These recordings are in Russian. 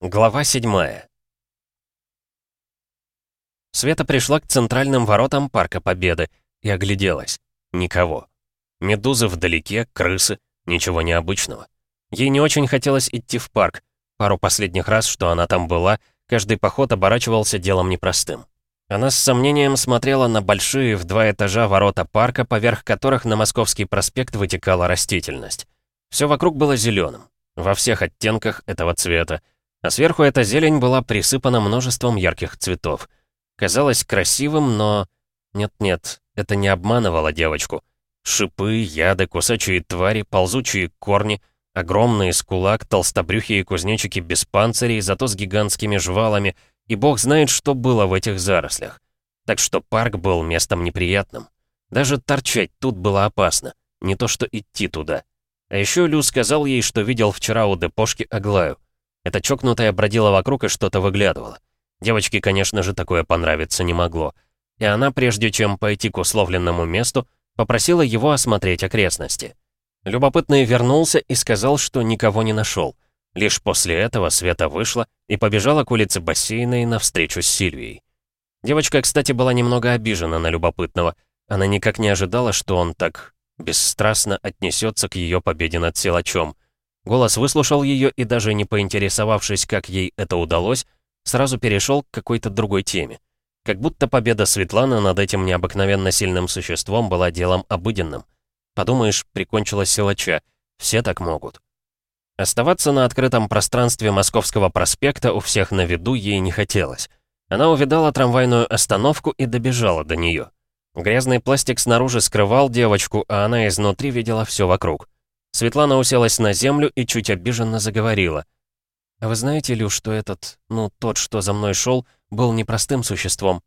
Глава 7 Света пришла к центральным воротам Парка Победы и огляделась. Никого. Медузы вдалеке, крысы, ничего необычного. Ей не очень хотелось идти в парк. Пару последних раз, что она там была, каждый поход оборачивался делом непростым. Она с сомнением смотрела на большие в два этажа ворота парка, поверх которых на Московский проспект вытекала растительность. Все вокруг было зеленым, во всех оттенках этого цвета, а сверху эта зелень была присыпана множеством ярких цветов. Казалось красивым, но... Нет-нет, это не обманывало девочку. Шипы, яды, кусачие твари, ползучие корни, огромные с толстобрюхие кузнечики без панцирей, зато с гигантскими жвалами, и бог знает, что было в этих зарослях. Так что парк был местом неприятным. Даже торчать тут было опасно, не то что идти туда. А еще Лю сказал ей, что видел вчера у депошки Аглаю. Эта чокнутая бродила вокруг и что-то выглядывала. Девочке, конечно же, такое понравиться не могло. И она, прежде чем пойти к условленному месту, попросила его осмотреть окрестности. Любопытный вернулся и сказал, что никого не нашел. Лишь после этого Света вышла и побежала к улице бассейной навстречу с Сильвией. Девочка, кстати, была немного обижена на любопытного. Она никак не ожидала, что он так бесстрастно отнесется к ее победе над силачом. Голос выслушал ее и даже не поинтересовавшись, как ей это удалось, сразу перешел к какой-то другой теме. Как будто победа Светланы над этим необыкновенно сильным существом была делом обыденным. Подумаешь, прикончила силача. Все так могут. Оставаться на открытом пространстве Московского проспекта у всех на виду ей не хотелось. Она увидала трамвайную остановку и добежала до нее. Грязный пластик снаружи скрывал девочку, а она изнутри видела все вокруг. Светлана уселась на землю и чуть обиженно заговорила. «А вы знаете, Лю, что этот, ну, тот, что за мной шел, был непростым существом?»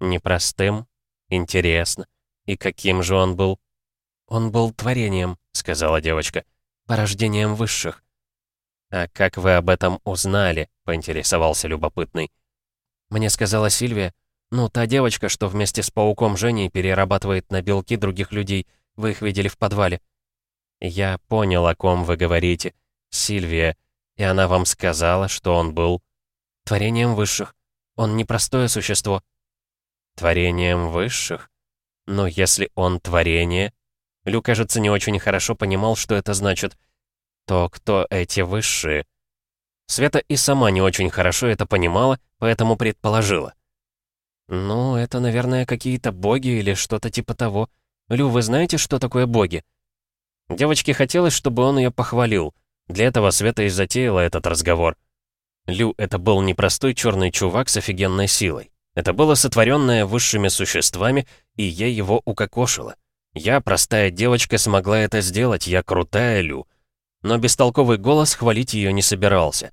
«Непростым? Интересно. И каким же он был?» «Он был творением», — сказала девочка. «Порождением высших». «А как вы об этом узнали?» — поинтересовался любопытный. «Мне сказала Сильвия, ну, та девочка, что вместе с пауком Женей перерабатывает на белки других людей. Вы их видели в подвале. Я понял, о ком вы говорите. Сильвия. И она вам сказала, что он был... Творением высших. Он непростое существо. Творением высших? Но если он творение... Лю, кажется, не очень хорошо понимал, что это значит. То кто эти высшие? Света и сама не очень хорошо это понимала, поэтому предположила. «Ну, это, наверное, какие-то боги или что-то типа того. Лю, вы знаете, что такое боги?» Девочке хотелось, чтобы он ее похвалил. Для этого Света и затеяла этот разговор. Лю — это был непростой черный чувак с офигенной силой. Это было сотворенное высшими существами, и я его укокошила. Я, простая девочка, смогла это сделать, я крутая Лю. Но бестолковый голос хвалить ее не собирался.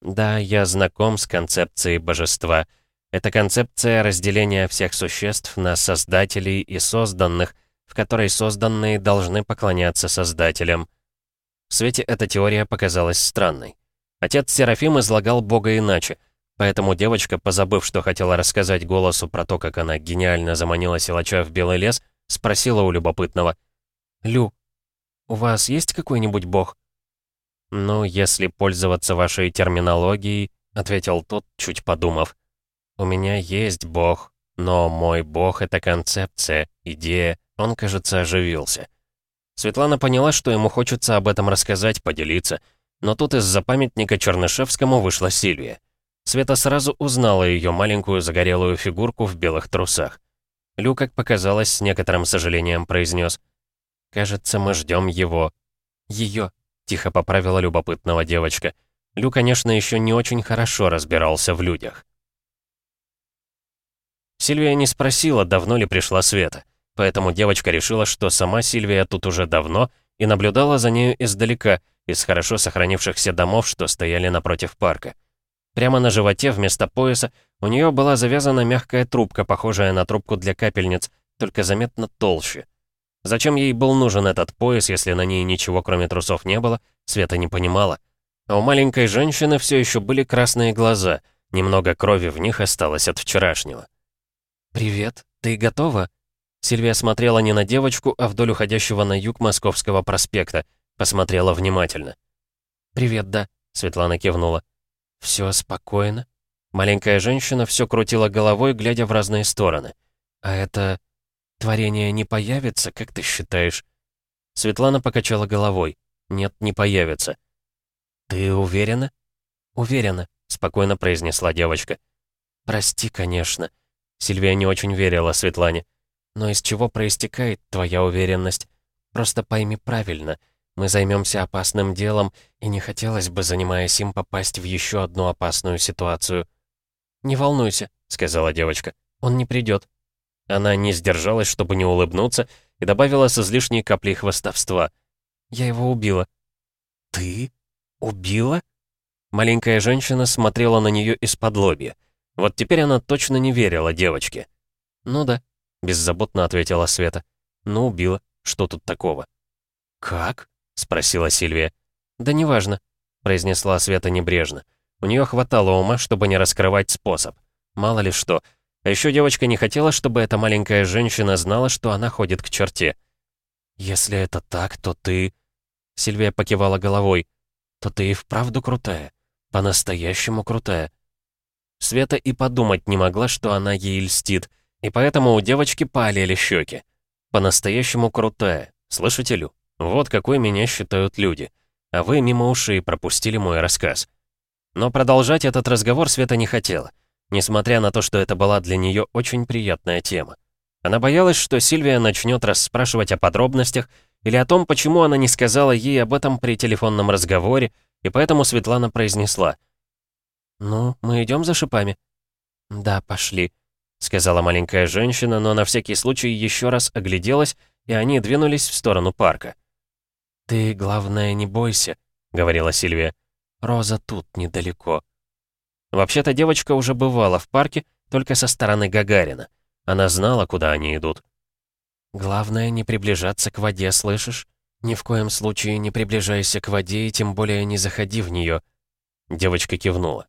Да, я знаком с концепцией божества — это концепция разделения всех существ на создателей и созданных, в которой созданные должны поклоняться создателям. В свете эта теория показалась странной. Отец Серафим излагал Бога иначе, поэтому девочка, позабыв, что хотела рассказать голосу про то, как она гениально заманила силача в белый лес, спросила у любопытного. «Лю, у вас есть какой-нибудь бог?» «Ну, если пользоваться вашей терминологией», — ответил тот, чуть подумав. У меня есть бог, но мой бог — это концепция, идея. Он, кажется, оживился. Светлана поняла, что ему хочется об этом рассказать, поделиться. Но тут из-за памятника Чернышевскому вышла Сильвия. Света сразу узнала ее маленькую загорелую фигурку в белых трусах. Лю, как показалось, с некоторым сожалением произнес. «Кажется, мы ждем его». «Ее», — тихо поправила любопытного девочка. Лю, конечно, еще не очень хорошо разбирался в людях. Сильвия не спросила, давно ли пришла Света. Поэтому девочка решила, что сама Сильвия тут уже давно и наблюдала за нею издалека, из хорошо сохранившихся домов, что стояли напротив парка. Прямо на животе вместо пояса у нее была завязана мягкая трубка, похожая на трубку для капельниц, только заметно толще. Зачем ей был нужен этот пояс, если на ней ничего кроме трусов не было, Света не понимала. А у маленькой женщины все еще были красные глаза, немного крови в них осталось от вчерашнего. «Привет, ты готова?» Сильвия смотрела не на девочку, а вдоль уходящего на юг Московского проспекта. Посмотрела внимательно. «Привет, да», — Светлана кивнула. Все спокойно?» Маленькая женщина все крутила головой, глядя в разные стороны. «А это... творение не появится, как ты считаешь?» Светлана покачала головой. «Нет, не появится». «Ты уверена?» «Уверена», — спокойно произнесла девочка. «Прости, конечно». Сильвия не очень верила Светлане. «Но из чего проистекает твоя уверенность? Просто пойми правильно. Мы займемся опасным делом, и не хотелось бы, занимаясь им, попасть в еще одну опасную ситуацию». «Не волнуйся», — сказала девочка. «Он не придет». Она не сдержалась, чтобы не улыбнуться, и добавила с излишней каплей хвостовства. «Я его убила». «Ты? Убила?» Маленькая женщина смотрела на нее из-под лобья. Вот теперь она точно не верила девочке. «Ну да», — беззаботно ответила Света. «Ну, убила. Что тут такого?» «Как?» — спросила Сильвия. «Да неважно», — произнесла Света небрежно. У нее хватало ума, чтобы не раскрывать способ. Мало ли что. А еще девочка не хотела, чтобы эта маленькая женщина знала, что она ходит к черте. «Если это так, то ты...» Сильвия покивала головой. «То ты и вправду крутая. По-настоящему крутая». Света и подумать не могла, что она ей льстит, и поэтому у девочки палили щеки. По-настоящему крутая. Слышите, Лю? Вот какой меня считают люди. А вы мимо ушей пропустили мой рассказ. Но продолжать этот разговор Света не хотела, несмотря на то, что это была для нее очень приятная тема. Она боялась, что Сильвия начнет расспрашивать о подробностях или о том, почему она не сказала ей об этом при телефонном разговоре, и поэтому Светлана произнесла. «Ну, мы идем за шипами?» «Да, пошли», — сказала маленькая женщина, но на всякий случай еще раз огляделась, и они двинулись в сторону парка. «Ты, главное, не бойся», — говорила Сильвия. «Роза тут, недалеко». Вообще-то девочка уже бывала в парке, только со стороны Гагарина. Она знала, куда они идут. «Главное, не приближаться к воде, слышишь? Ни в коем случае не приближайся к воде и тем более не заходи в нее». Девочка кивнула.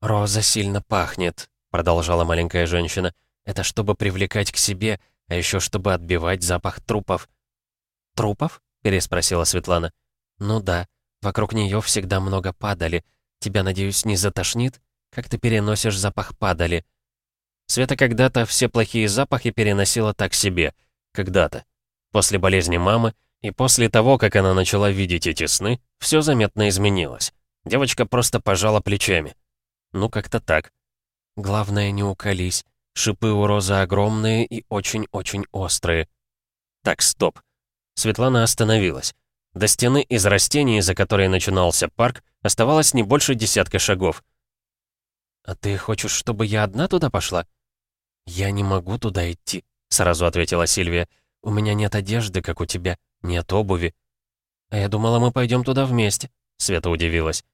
«Роза сильно пахнет», — продолжала маленькая женщина. «Это чтобы привлекать к себе, а еще чтобы отбивать запах трупов». «Трупов?» переспросила Светлана. «Ну да, вокруг нее всегда много падали. Тебя, надеюсь, не затошнит? Как ты переносишь запах падали?» Света когда-то все плохие запахи переносила так себе. Когда-то. После болезни мамы и после того, как она начала видеть эти сны, все заметно изменилось. Девочка просто пожала плечами. Ну, как-то так. Главное, не уколись. Шипы у розы огромные и очень-очень острые. Так, стоп. Светлана остановилась. До стены из растений, за которой начинался парк, оставалось не больше десятка шагов. «А ты хочешь, чтобы я одна туда пошла?» «Я не могу туда идти», — сразу ответила Сильвия. «У меня нет одежды, как у тебя, нет обуви». «А я думала, мы пойдем туда вместе», — Света удивилась.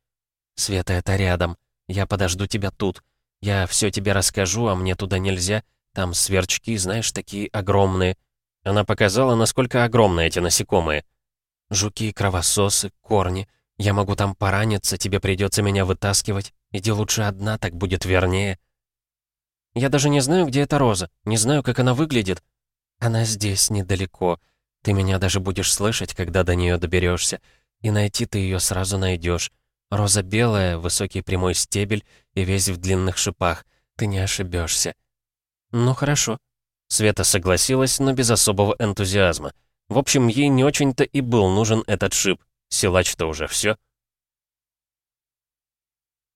«Света, это рядом. Я подожду тебя тут. Я все тебе расскажу, а мне туда нельзя. Там сверчки, знаешь, такие огромные. Она показала, насколько огромны эти насекомые. «Жуки, кровососы, корни. Я могу там пораниться, тебе придется меня вытаскивать. Иди лучше одна, так будет вернее». «Я даже не знаю, где эта роза. Не знаю, как она выглядит. Она здесь, недалеко. Ты меня даже будешь слышать, когда до нее доберешься. И найти ты ее сразу найдешь. Роза белая, высокий прямой стебель и весь в длинных шипах. Ты не ошибешься. «Ну хорошо», Света согласилась, но без особого энтузиазма. В общем, ей не очень-то и был нужен этот шип. Силач-то уже все.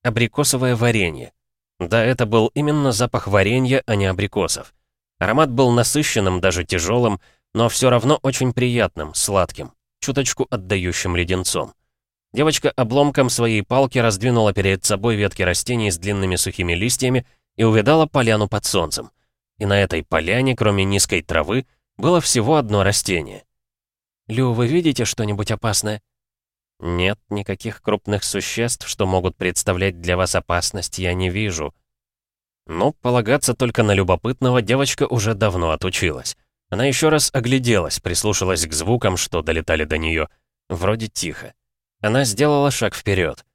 Абрикосовое варенье. Да, это был именно запах варенья, а не абрикосов. Аромат был насыщенным, даже тяжелым, но все равно очень приятным, сладким, чуточку отдающим леденцом. Девочка обломком своей палки раздвинула перед собой ветки растений с длинными сухими листьями и увидала поляну под солнцем и на этой поляне, кроме низкой травы, было всего одно растение. «Лю, вы видите что-нибудь опасное?» «Нет, никаких крупных существ, что могут представлять для вас опасность, я не вижу». Но полагаться только на любопытного девочка уже давно отучилась. Она еще раз огляделась, прислушалась к звукам, что долетали до нее. Вроде тихо. Она сделала шаг вперед.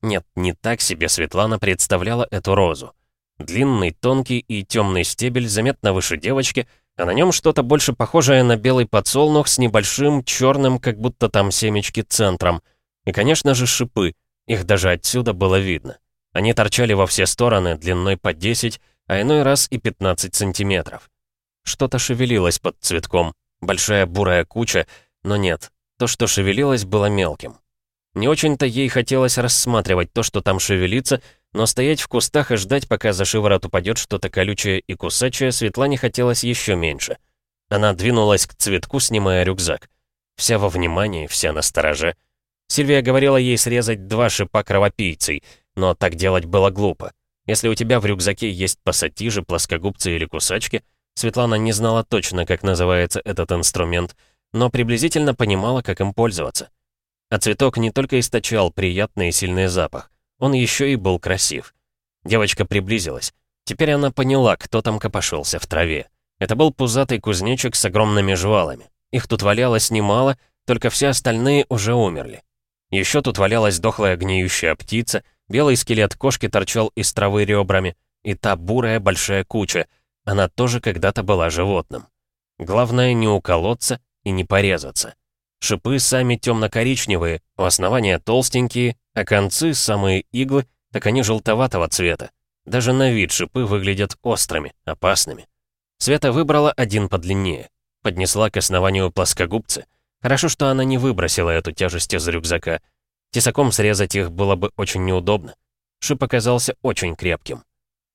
Нет, не так себе Светлана представляла эту розу. Длинный, тонкий и темный стебель заметно выше девочки, а на нем что-то больше похожее на белый подсолнух с небольшим черным, как будто там семечки, центром. И, конечно же, шипы. Их даже отсюда было видно. Они торчали во все стороны, длиной по 10, а иной раз и 15 сантиметров. Что-то шевелилось под цветком, большая бурая куча, но нет, то, что шевелилось, было мелким. Не очень-то ей хотелось рассматривать то, что там шевелится, но стоять в кустах и ждать, пока за шиворот упадет что-то колючее и кусачее, Светлане хотелось еще меньше. Она двинулась к цветку, снимая рюкзак. Вся во внимании, вся на стороже. Сильвия говорила ей срезать два шипа кровопийцей, но так делать было глупо. Если у тебя в рюкзаке есть пассатижи, плоскогубцы или кусачки, Светлана не знала точно, как называется этот инструмент, но приблизительно понимала, как им пользоваться. А цветок не только источал приятный и сильный запах, он еще и был красив. Девочка приблизилась. Теперь она поняла, кто там копошился в траве. Это был пузатый кузнечик с огромными жвалами. Их тут валялось немало, только все остальные уже умерли. Еще тут валялась дохлая гниющая птица, белый скелет кошки торчал из травы ребрами, и та бурая большая куча, она тоже когда-то была животным. Главное не уколоться и не порезаться. Шипы сами темно-коричневые, у основания толстенькие, а концы, самые иглы, так они желтоватого цвета. Даже на вид шипы выглядят острыми, опасными. Света выбрала один подлиннее. Поднесла к основанию плоскогубцы. Хорошо, что она не выбросила эту тяжесть из рюкзака. Тесаком срезать их было бы очень неудобно. Шип оказался очень крепким.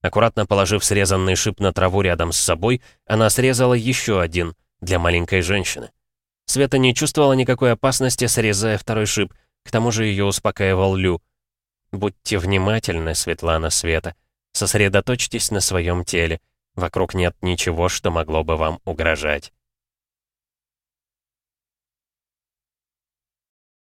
Аккуратно положив срезанный шип на траву рядом с собой, она срезала еще один для маленькой женщины. Света не чувствовала никакой опасности, срезая второй шип. К тому же ее успокаивал Лю. «Будьте внимательны, Светлана Света. Сосредоточьтесь на своем теле. Вокруг нет ничего, что могло бы вам угрожать».